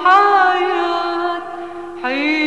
الحياة حين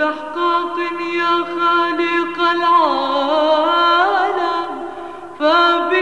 باستحقاق يا خالق العالم فبألمك